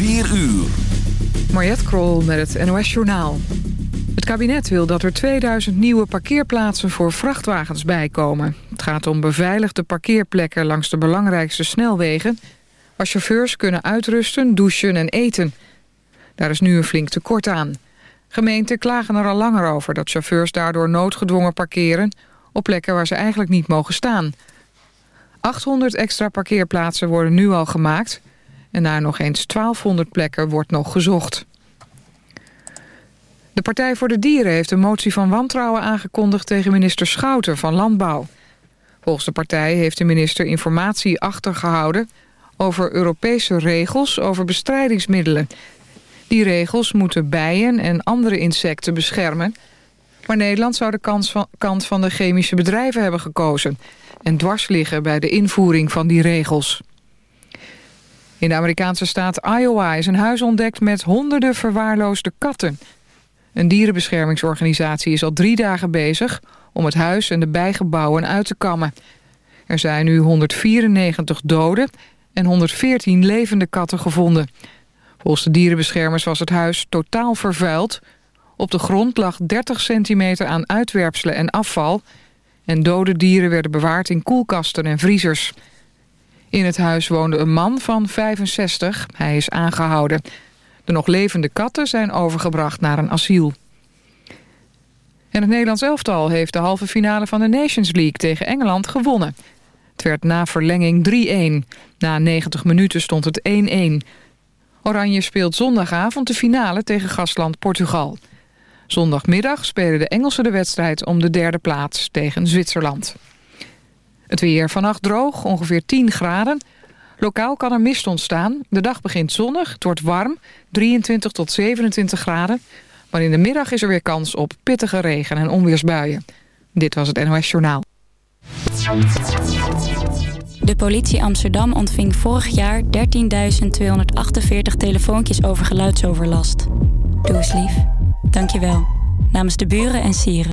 4 uur. Mariette Krol met het NOS Journaal. Het kabinet wil dat er 2000 nieuwe parkeerplaatsen voor vrachtwagens bijkomen. Het gaat om beveiligde parkeerplekken langs de belangrijkste snelwegen... waar chauffeurs kunnen uitrusten, douchen en eten. Daar is nu een flink tekort aan. Gemeenten klagen er al langer over dat chauffeurs daardoor noodgedwongen parkeren... op plekken waar ze eigenlijk niet mogen staan. 800 extra parkeerplaatsen worden nu al gemaakt... en naar nog eens 1200 plekken wordt nog gezocht. De Partij voor de Dieren heeft een motie van wantrouwen aangekondigd... tegen minister Schouten van Landbouw. Volgens de partij heeft de minister informatie achtergehouden... over Europese regels over bestrijdingsmiddelen. Die regels moeten bijen en andere insecten beschermen... maar Nederland zou de kant van de chemische bedrijven hebben gekozen... en dwars liggen bij de invoering van die regels. In de Amerikaanse staat Iowa is een huis ontdekt met honderden verwaarloosde katten... Een dierenbeschermingsorganisatie is al drie dagen bezig... om het huis en de bijgebouwen uit te kammen. Er zijn nu 194 doden en 114 levende katten gevonden. Volgens de dierenbeschermers was het huis totaal vervuild. Op de grond lag 30 centimeter aan uitwerpselen en afval... en dode dieren werden bewaard in koelkasten en vriezers. In het huis woonde een man van 65. Hij is aangehouden... De nog levende katten zijn overgebracht naar een asiel. En het Nederlands elftal heeft de halve finale van de Nations League tegen Engeland gewonnen. Het werd na verlenging 3-1. Na 90 minuten stond het 1-1. Oranje speelt zondagavond de finale tegen gastland Portugal. Zondagmiddag spelen de Engelsen de wedstrijd om de derde plaats tegen Zwitserland. Het weer vannacht droog, ongeveer 10 graden. Lokaal kan er mist ontstaan. De dag begint zonnig, het wordt warm, 23 tot 27 graden. Maar in de middag is er weer kans op pittige regen- en onweersbuien. Dit was het NOS Journaal. De politie Amsterdam ontving vorig jaar 13.248 telefoontjes over geluidsoverlast. Doe eens lief. Dank je wel. Namens de buren en sieren.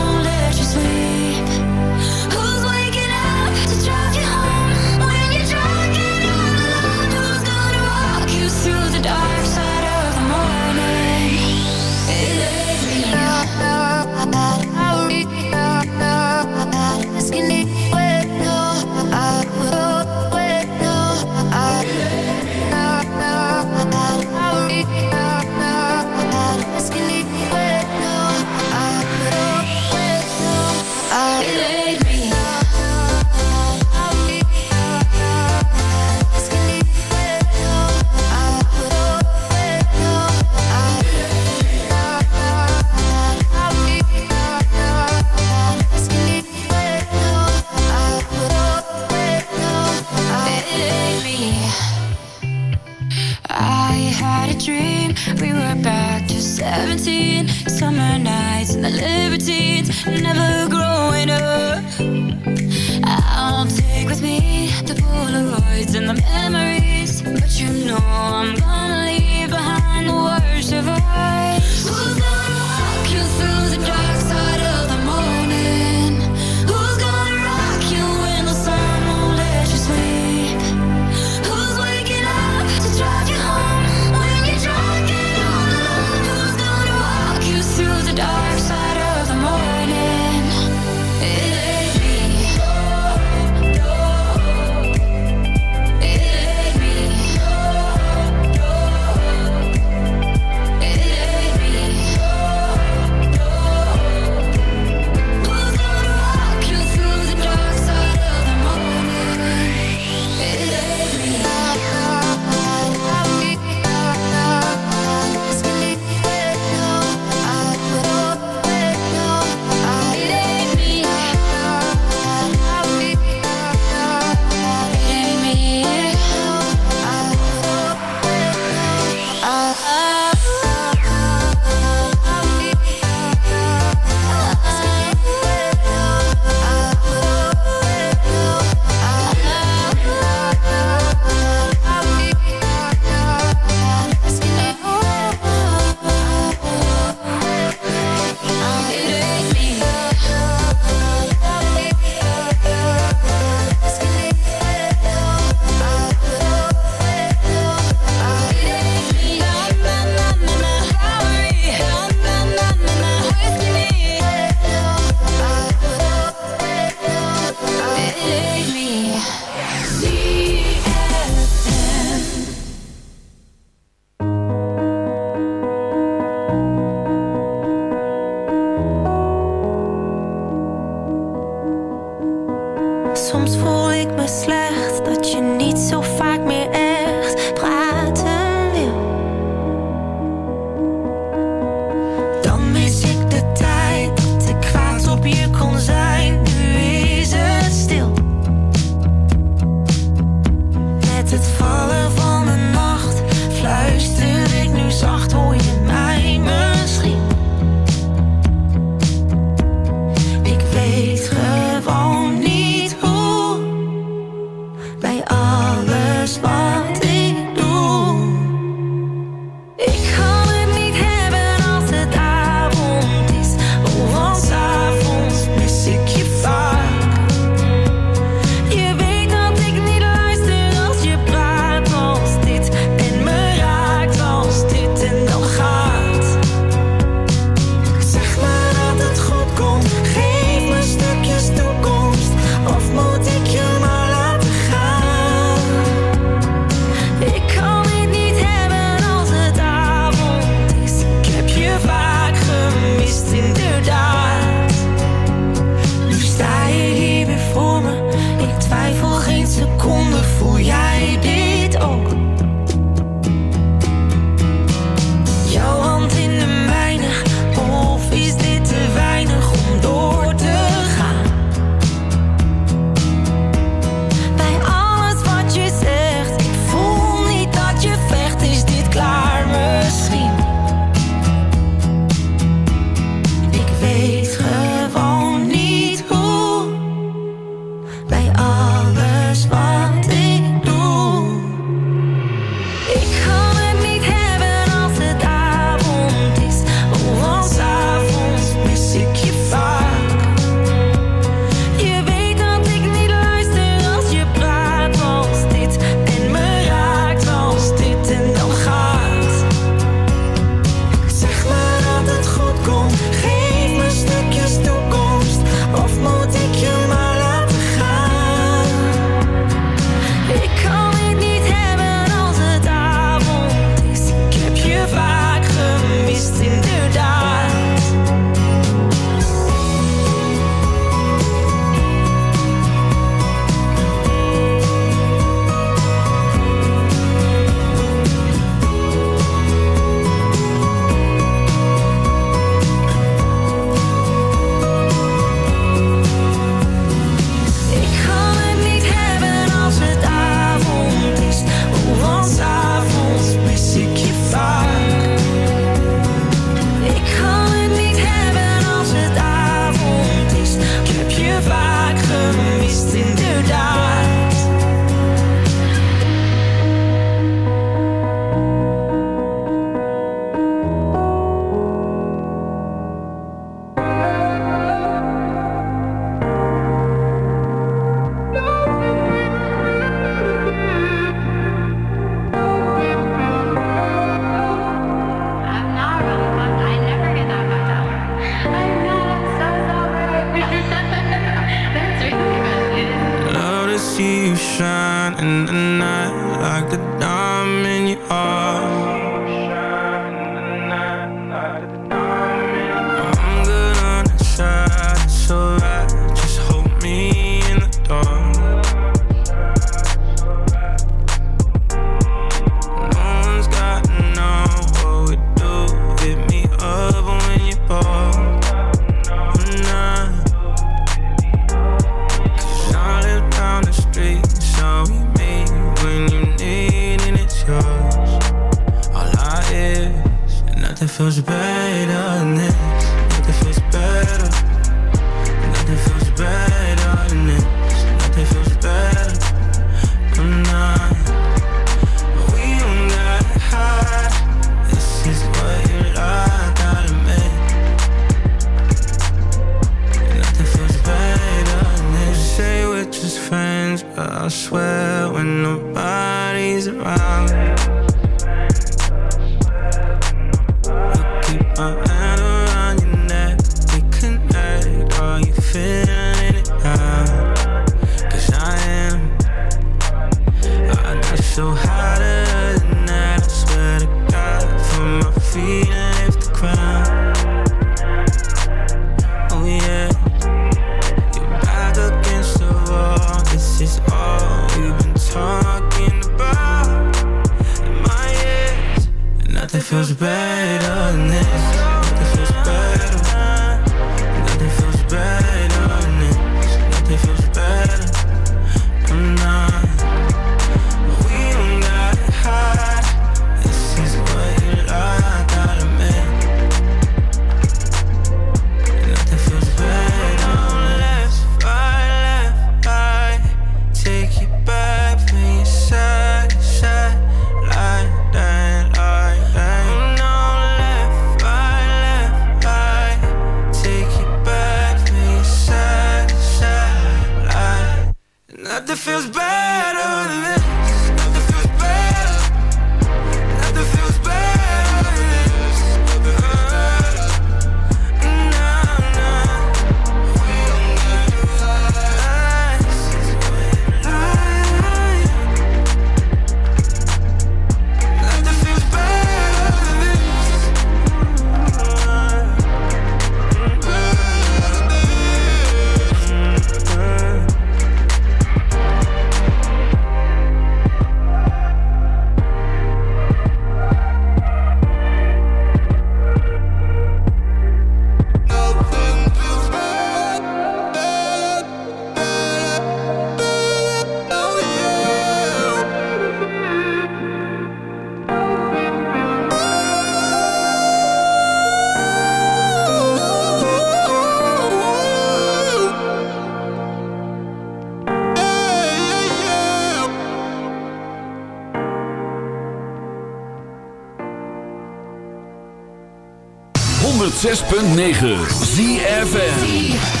106.9 ZFN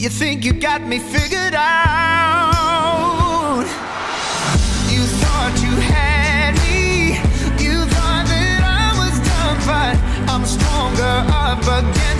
You think you got me figured out? You thought you had me. You thought that I was done, but I'm stronger up against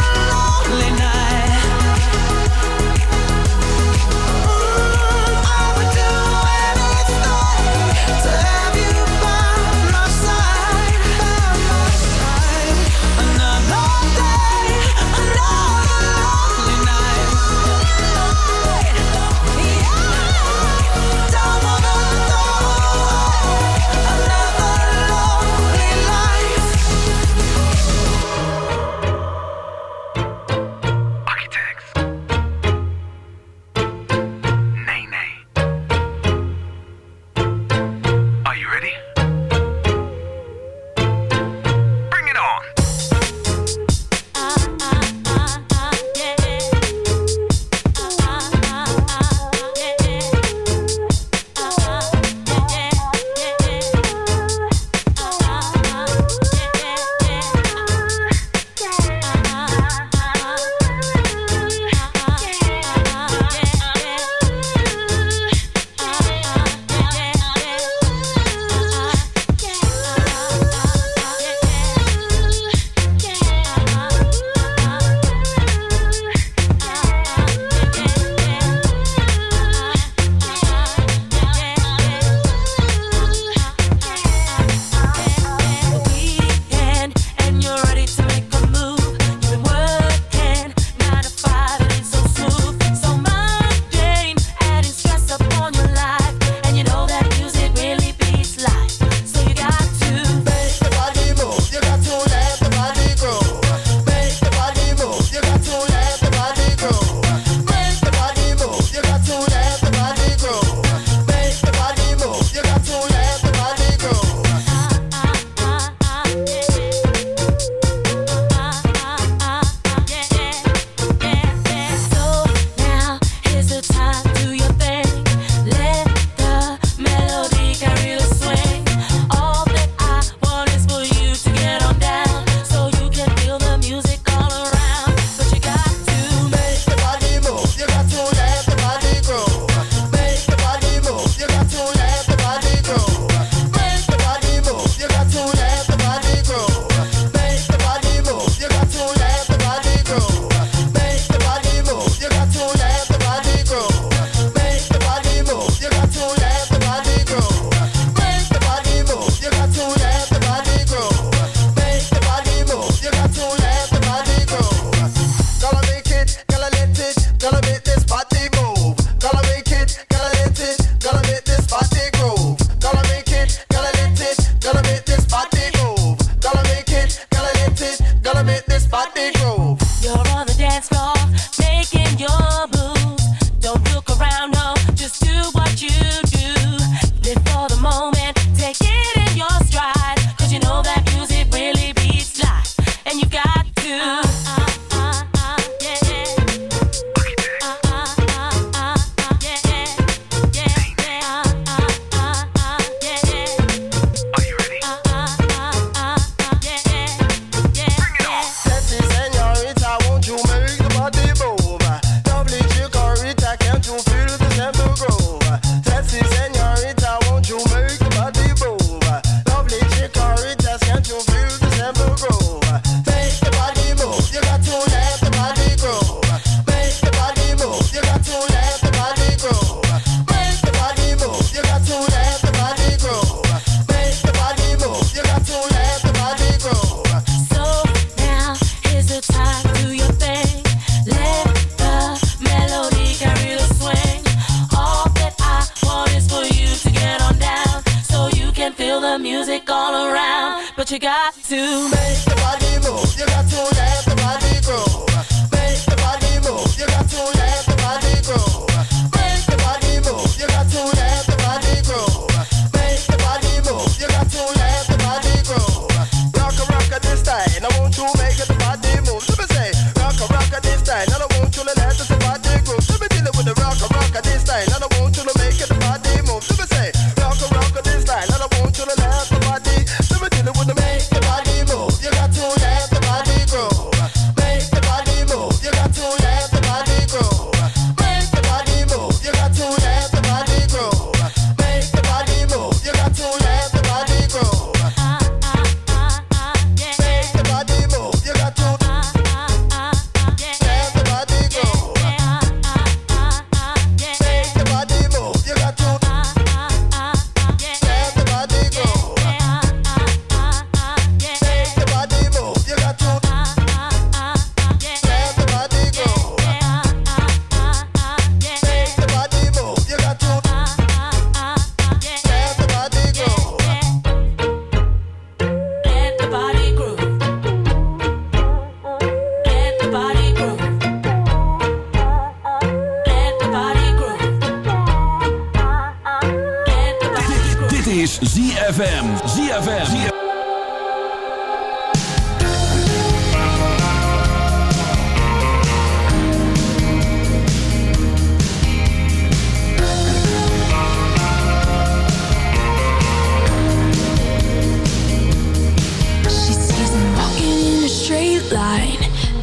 ZFM. ZFM. ZFM.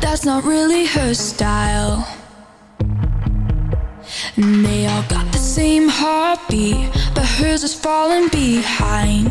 that's not really her style. And they all got the same heartbeat is falling behind.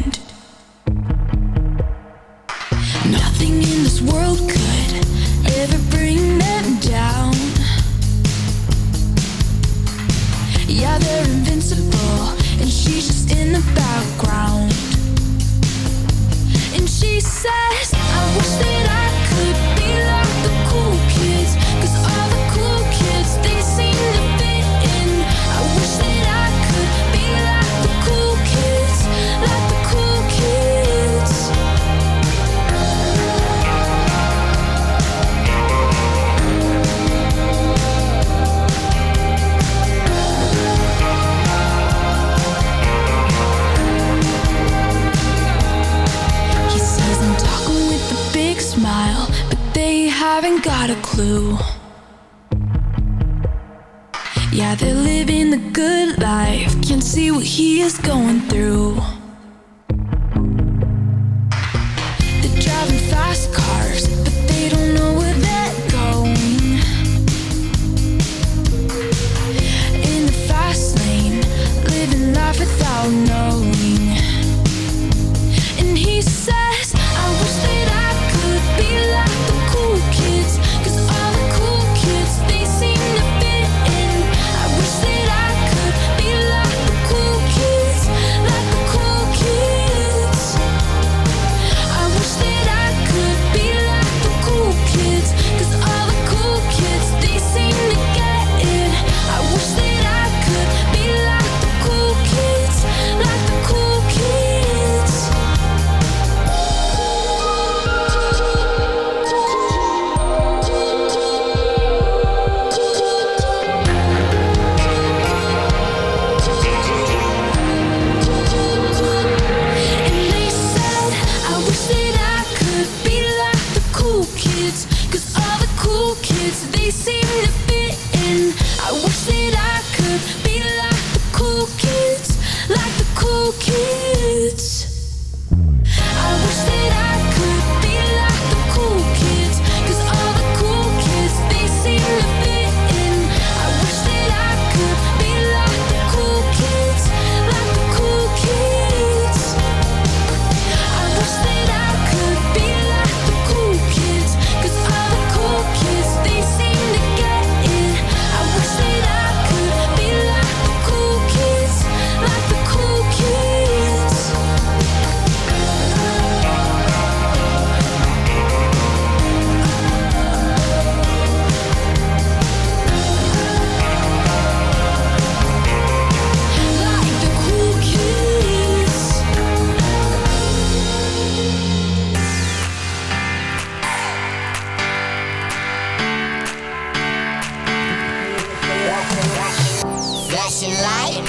flashing light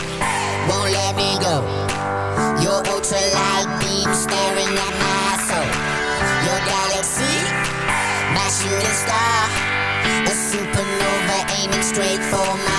won't let me go. Your ultralight beam staring at my soul. Your galaxy, my shooting star, a supernova aiming straight for my.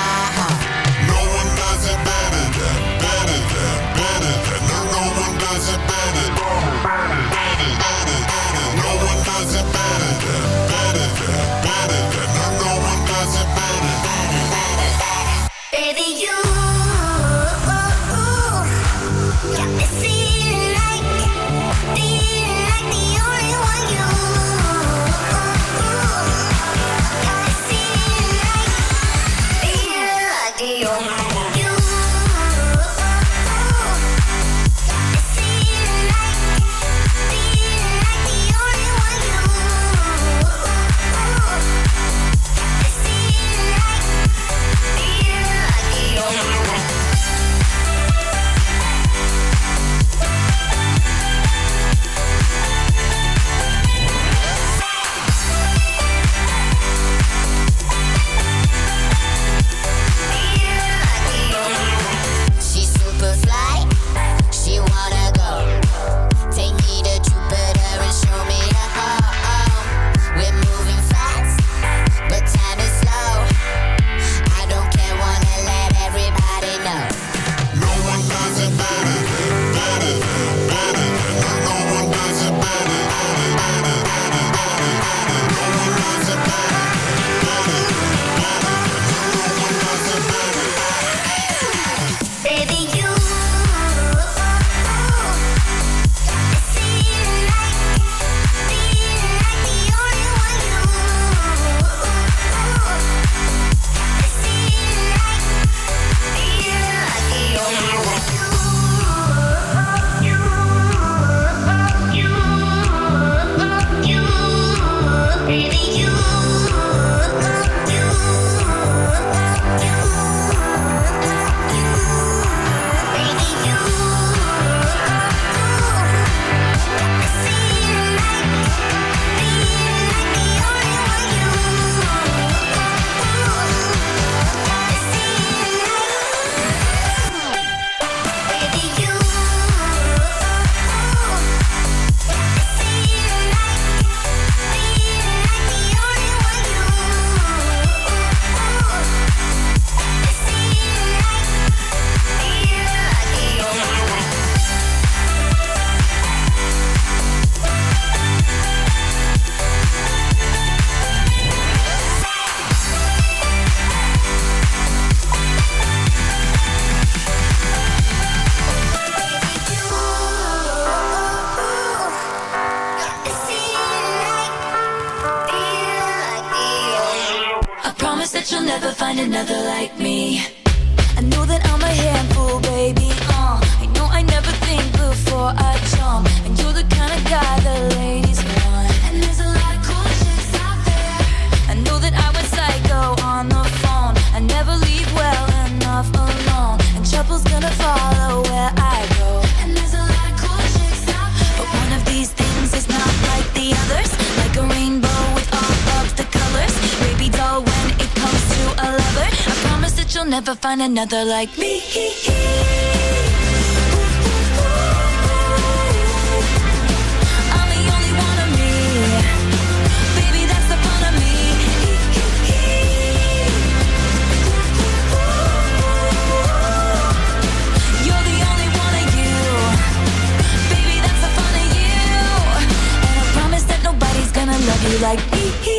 Never find another like me. I'm the only one of me. Baby, that's the fun of me. You're the only one of you. Baby, that's the fun of you. And I promise that nobody's gonna love you like me.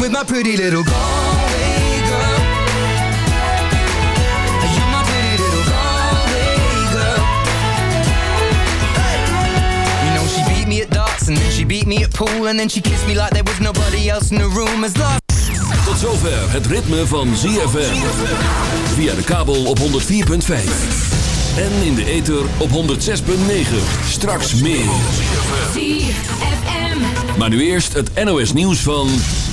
with my pretty little Galway girl. You're my pretty little Galway girl. Hey. You know she beat me at darts and then she beat me at pool and then she kissed me like there was nobody else in the room. As last Tot zover het ritme van ZFM. Via de kabel op 104.5. En in de ether op 106.9. Straks meer. ZFM. Maar nu eerst het NOS nieuws van...